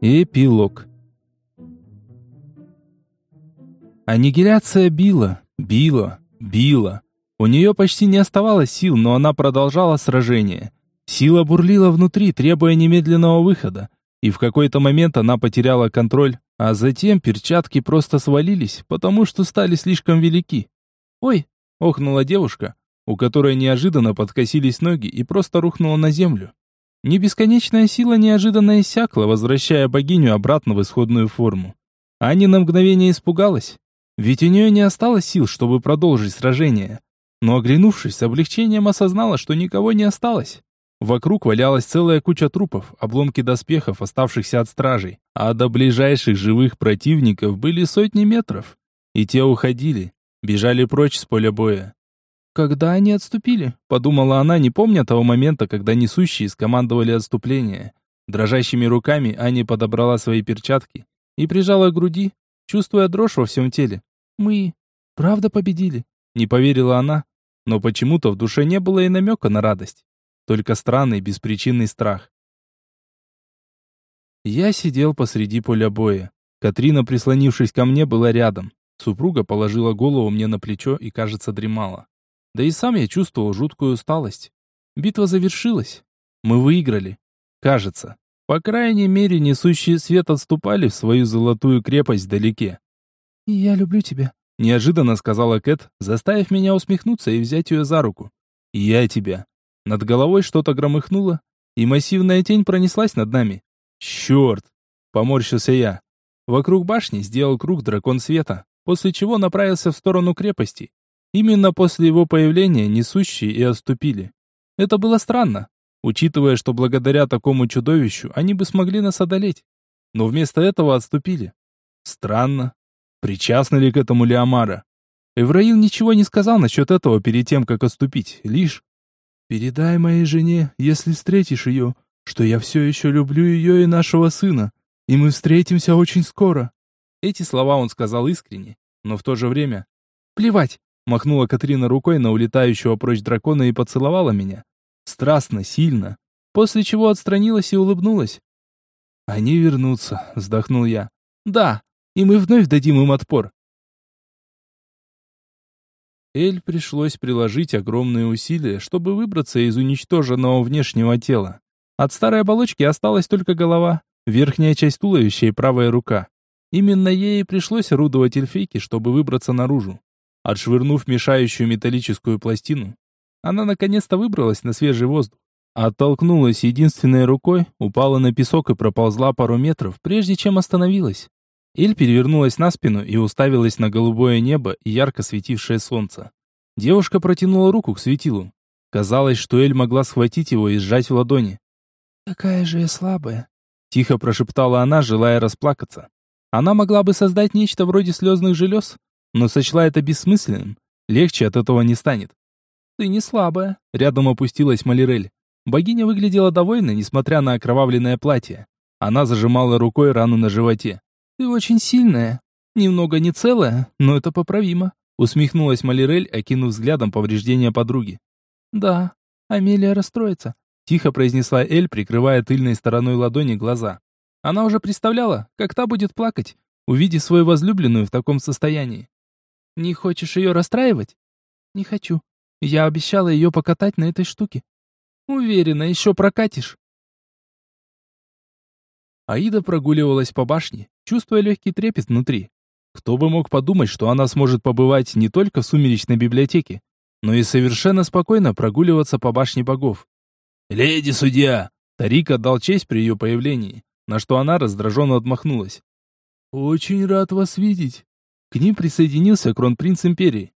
Эпилог. Аннигиляция била, била, била. У нее почти не оставалось сил, но она продолжала сражение. Сила бурлила внутри, требуя немедленного выхода. И в какой-то момент она потеряла контроль, а затем перчатки просто свалились, потому что стали слишком велики. «Ой!» — охнула девушка, у которой неожиданно подкосились ноги и просто рухнула на землю. Не бесконечная сила неожиданно иссякла, возвращая богиню обратно в исходную форму. Аня на мгновение испугалась, ведь у нее не осталось сил, чтобы продолжить сражение. Но оглянувшись, с облегчением осознала, что никого не осталось. Вокруг валялась целая куча трупов, обломки доспехов, оставшихся от стражей, а до ближайших живых противников были сотни метров. И те уходили, бежали прочь с поля боя. «Когда они отступили?» – подумала она, не помня того момента, когда несущие скомандовали отступление. Дрожащими руками Аня подобрала свои перчатки и прижала к груди, чувствуя дрожь во всем теле. «Мы правда победили?» – не поверила она, но почему-то в душе не было и намека на радость, только странный беспричинный страх. Я сидел посреди поля боя. Катрина, прислонившись ко мне, была рядом. Супруга положила голову мне на плечо и, кажется, дремала. Да и сам я чувствовал жуткую усталость. Битва завершилась. Мы выиграли. Кажется. По крайней мере, несущие свет отступали в свою золотую крепость вдалеке. «Я люблю тебя», — неожиданно сказала Кэт, заставив меня усмехнуться и взять ее за руку. «Я тебя». Над головой что-то громыхнуло, и массивная тень пронеслась над нами. «Черт!» — поморщился я. Вокруг башни сделал круг дракон света, после чего направился в сторону крепости. Именно после его появления несущие и отступили. Это было странно, учитывая, что благодаря такому чудовищу они бы смогли нас одолеть. Но вместо этого отступили. Странно. Причастны ли к этому Леомара? Эвраил ничего не сказал насчет этого перед тем, как отступить, лишь «Передай моей жене, если встретишь ее, что я все еще люблю ее и нашего сына, и мы встретимся очень скоро». Эти слова он сказал искренне, но в то же время «Плевать, Махнула Катрина рукой на улетающего прочь дракона и поцеловала меня. Страстно, сильно. После чего отстранилась и улыбнулась. «Они вернутся», — вздохнул я. «Да, и мы вновь дадим им отпор». Эль пришлось приложить огромные усилия, чтобы выбраться из уничтоженного внешнего тела. От старой оболочки осталась только голова, верхняя часть туловища и правая рука. Именно ей пришлось орудовать эльфейке, чтобы выбраться наружу. Отшвырнув мешающую металлическую пластину, она наконец-то выбралась на свежий воздух. Оттолкнулась единственной рукой, упала на песок и проползла пару метров, прежде чем остановилась. Эль перевернулась на спину и уставилась на голубое небо и ярко светившее солнце. Девушка протянула руку к светилу. Казалось, что Эль могла схватить его и сжать в ладони. «Какая же я слабая!» Тихо прошептала она, желая расплакаться. Она могла бы создать нечто вроде слезных желез, но сочла это бессмысленным. Легче от этого не станет. «Ты не слабая», — рядом опустилась Малирель. Богиня выглядела довольной, несмотря на окровавленное платье. Она зажимала рукой рану на животе. «Ты очень сильная. Немного не целая, но это поправимо», — усмехнулась Малирель, окинув взглядом повреждения подруги. «Да, Амелия расстроится», — тихо произнесла Эль, прикрывая тыльной стороной ладони глаза. Она уже представляла, как та будет плакать, увидев свою возлюбленную в таком состоянии. Не хочешь ее расстраивать? Не хочу. Я обещала ее покатать на этой штуке. Уверена, еще прокатишь. Аида прогуливалась по башне, чувствуя легкий трепет внутри. Кто бы мог подумать, что она сможет побывать не только в сумеречной библиотеке, но и совершенно спокойно прогуливаться по башне богов. «Леди-судья!» Тарик отдал честь при ее появлении, на что она раздраженно отмахнулась. «Очень рад вас видеть. К ним присоединился кронпринц империи.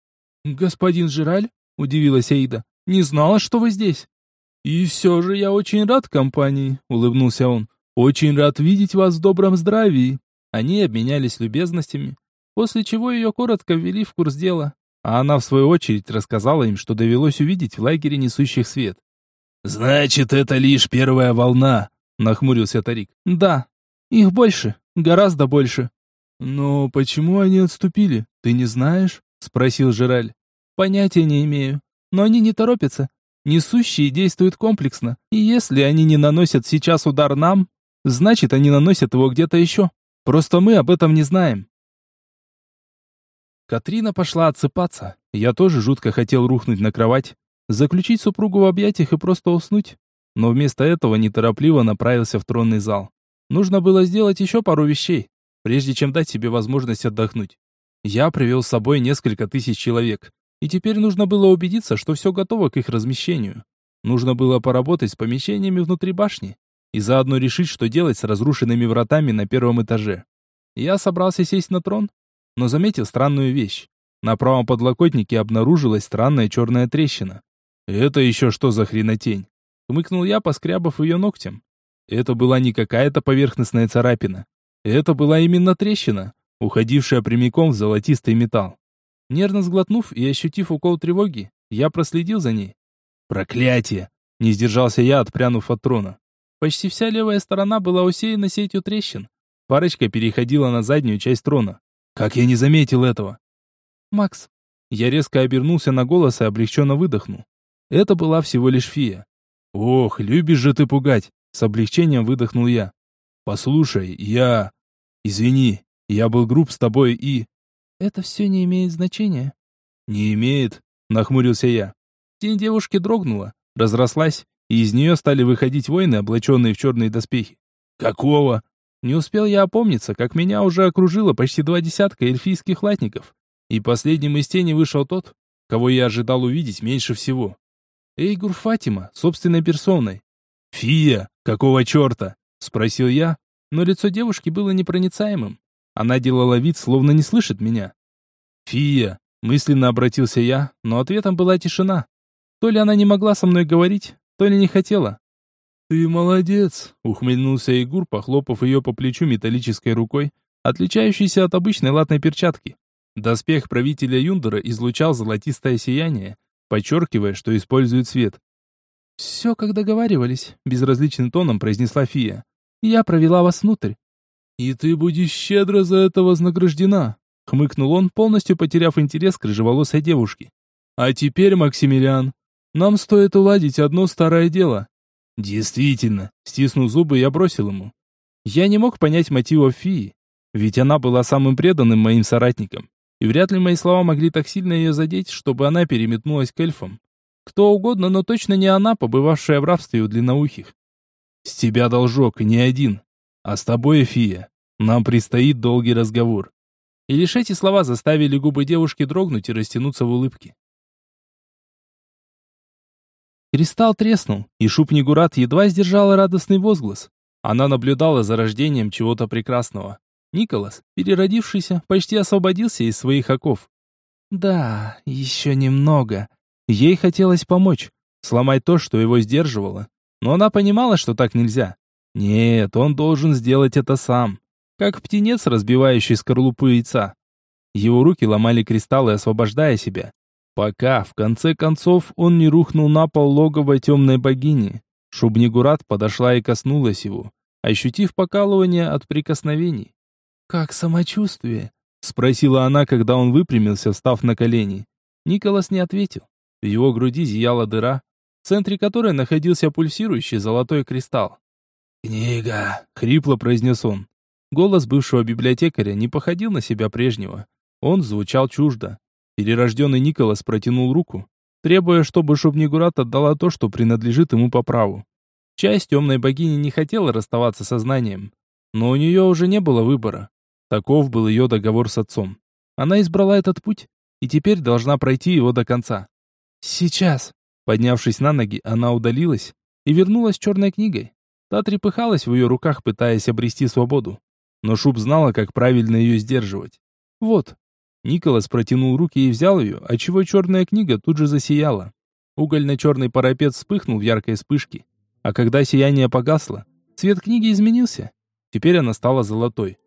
«Господин Жираль?» – удивилась Аида. «Не знала, что вы здесь». «И все же я очень рад компании», – улыбнулся он. «Очень рад видеть вас в добром здравии». Они обменялись любезностями, после чего ее коротко ввели в курс дела, а она, в свою очередь, рассказала им, что довелось увидеть в лагере несущих свет. «Значит, это лишь первая волна», — нахмурился Тарик. «Да, их больше, гораздо больше», «Но почему они отступили, ты не знаешь?» — спросил Жираль. «Понятия не имею. Но они не торопятся. Несущие действуют комплексно, и если они не наносят сейчас удар нам, значит, они наносят его где-то еще. Просто мы об этом не знаем. Катрина пошла отсыпаться. Я тоже жутко хотел рухнуть на кровать, заключить супругу в объятиях и просто уснуть. Но вместо этого неторопливо направился в тронный зал. Нужно было сделать еще пару вещей, прежде чем дать себе возможность отдохнуть. Я привел с собой несколько тысяч человек, и теперь нужно было убедиться, что все готово к их размещению. Нужно было поработать с помещениями внутри башни и заодно решить, что делать с разрушенными вратами на первом этаже. Я собрался сесть на трон, но заметил странную вещь. На правом подлокотнике обнаружилась странная черная трещина. «Это еще что за хренотень?» Хмыкнул я, поскрябав ее ногтем. Это была не какая-то поверхностная царапина. Это была именно трещина, уходившая прямиком в золотистый металл. Нервно сглотнув и ощутив укол тревоги, я проследил за ней. «Проклятие!» — не сдержался я, отпрянув от трона. Почти вся левая сторона была усеяна сетью трещин. Парочка переходила на заднюю часть трона. Как я не заметил этого? «Макс!» Я резко обернулся на голос и облегченно выдохнул. Это была всего лишь фия. «Ох, любишь же ты пугать!» С облегчением выдохнул я. «Послушай, я... Извини, я был груб с тобой и...» «Это все не имеет значения». «Не имеет», — нахмурился я. Тень девушки дрогнула, разрослась, и из нее стали выходить воины, облаченные в черные доспехи. «Какого?» Не успел я опомниться, как меня уже окружило почти два десятка эльфийских латников, и последним из тени вышел тот, кого я ожидал увидеть меньше всего. Эйгур Фатима, собственной персоной. «Фия, какого черта?» — спросил я, но лицо девушки было непроницаемым. Она делала вид, словно не слышит меня. «Фия!» — мысленно обратился я, но ответом была тишина. То ли она не могла со мной говорить, то ли не хотела. «Ты молодец!» — ухмыльнулся Егор, похлопав ее по плечу металлической рукой, отличающейся от обычной латной перчатки. Доспех правителя Юндера излучал золотистое сияние, подчеркивая, что использует свет. «Все, как договаривались», — безразличным тоном произнесла Фия. «Я провела вас внутрь». «И ты будешь щедро за это вознаграждена», — хмыкнул он, полностью потеряв интерес к рыжеволосой девушке. «А теперь, Максимилиан, нам стоит уладить одно старое дело». «Действительно», — стиснув зубы, я бросил ему. Я не мог понять мотивов Фии, ведь она была самым преданным моим соратником, и вряд ли мои слова могли так сильно ее задеть, чтобы она переметнулась к эльфам. Кто угодно, но точно не она, побывавшая в рабстве у длинноухих. С тебя должок, не один. А с тобой, Фия, нам предстоит долгий разговор. И лишь эти слова заставили губы девушки дрогнуть и растянуться в улыбке. Кристалл треснул, и Шупнигурат едва сдержала радостный возглас. Она наблюдала за рождением чего-то прекрасного. Николас, переродившийся, почти освободился из своих оков. «Да, еще немного», Ей хотелось помочь, сломать то, что его сдерживало. Но она понимала, что так нельзя. Нет, он должен сделать это сам. Как птенец, разбивающий скорлупу яйца. Его руки ломали кристаллы, освобождая себя. Пока, в конце концов, он не рухнул на пол логова темной богини. Шубнигурат подошла и коснулась его, ощутив покалывание от прикосновений. «Как самочувствие?» — спросила она, когда он выпрямился, встав на колени. Николас не ответил. В его груди зияла дыра, в центре которой находился пульсирующий золотой кристалл. «Книга!» — хрипло произнес он. Голос бывшего библиотекаря не походил на себя прежнего. Он звучал чуждо. Перерожденный Николас протянул руку, требуя, чтобы Шубнигурат отдала то, что принадлежит ему по праву. Часть темной богини не хотела расставаться со знанием, но у нее уже не было выбора. Таков был ее договор с отцом. Она избрала этот путь и теперь должна пройти его до конца. «Сейчас!» Поднявшись на ноги, она удалилась и вернулась с черной книгой. Та трепыхалась в ее руках, пытаясь обрести свободу. Но Шуб знала, как правильно ее сдерживать. «Вот». Николас протянул руки и взял ее, отчего черная книга тут же засияла. Угольно-черный парапет вспыхнул в яркой вспышке. А когда сияние погасло, цвет книги изменился. Теперь она стала золотой.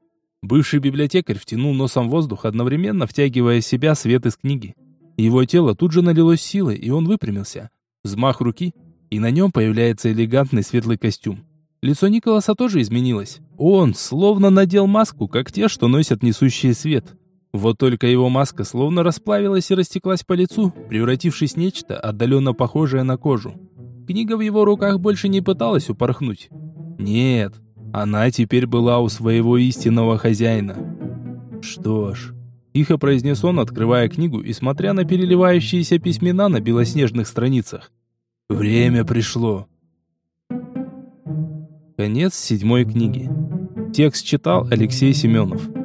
Бывший библиотекарь втянул носом воздух, одновременно втягивая в себя свет из книги. Его тело тут же налилось силой, и он выпрямился. Взмах руки, и на нем появляется элегантный светлый костюм. Лицо Николаса тоже изменилось. Он словно надел маску, как те, что носят несущие свет. Вот только его маска словно расплавилась и растеклась по лицу, превратившись в нечто отдаленно похожее на кожу. Книга в его руках больше не пыталась упорхнуть. Нет, она теперь была у своего истинного хозяина. Что ж, тихо произнес он, открывая книгу и смотря на переливающиеся письмена на белоснежных страницах. Время пришло. Конец седьмой книги. Текст читал Алексей Семенов.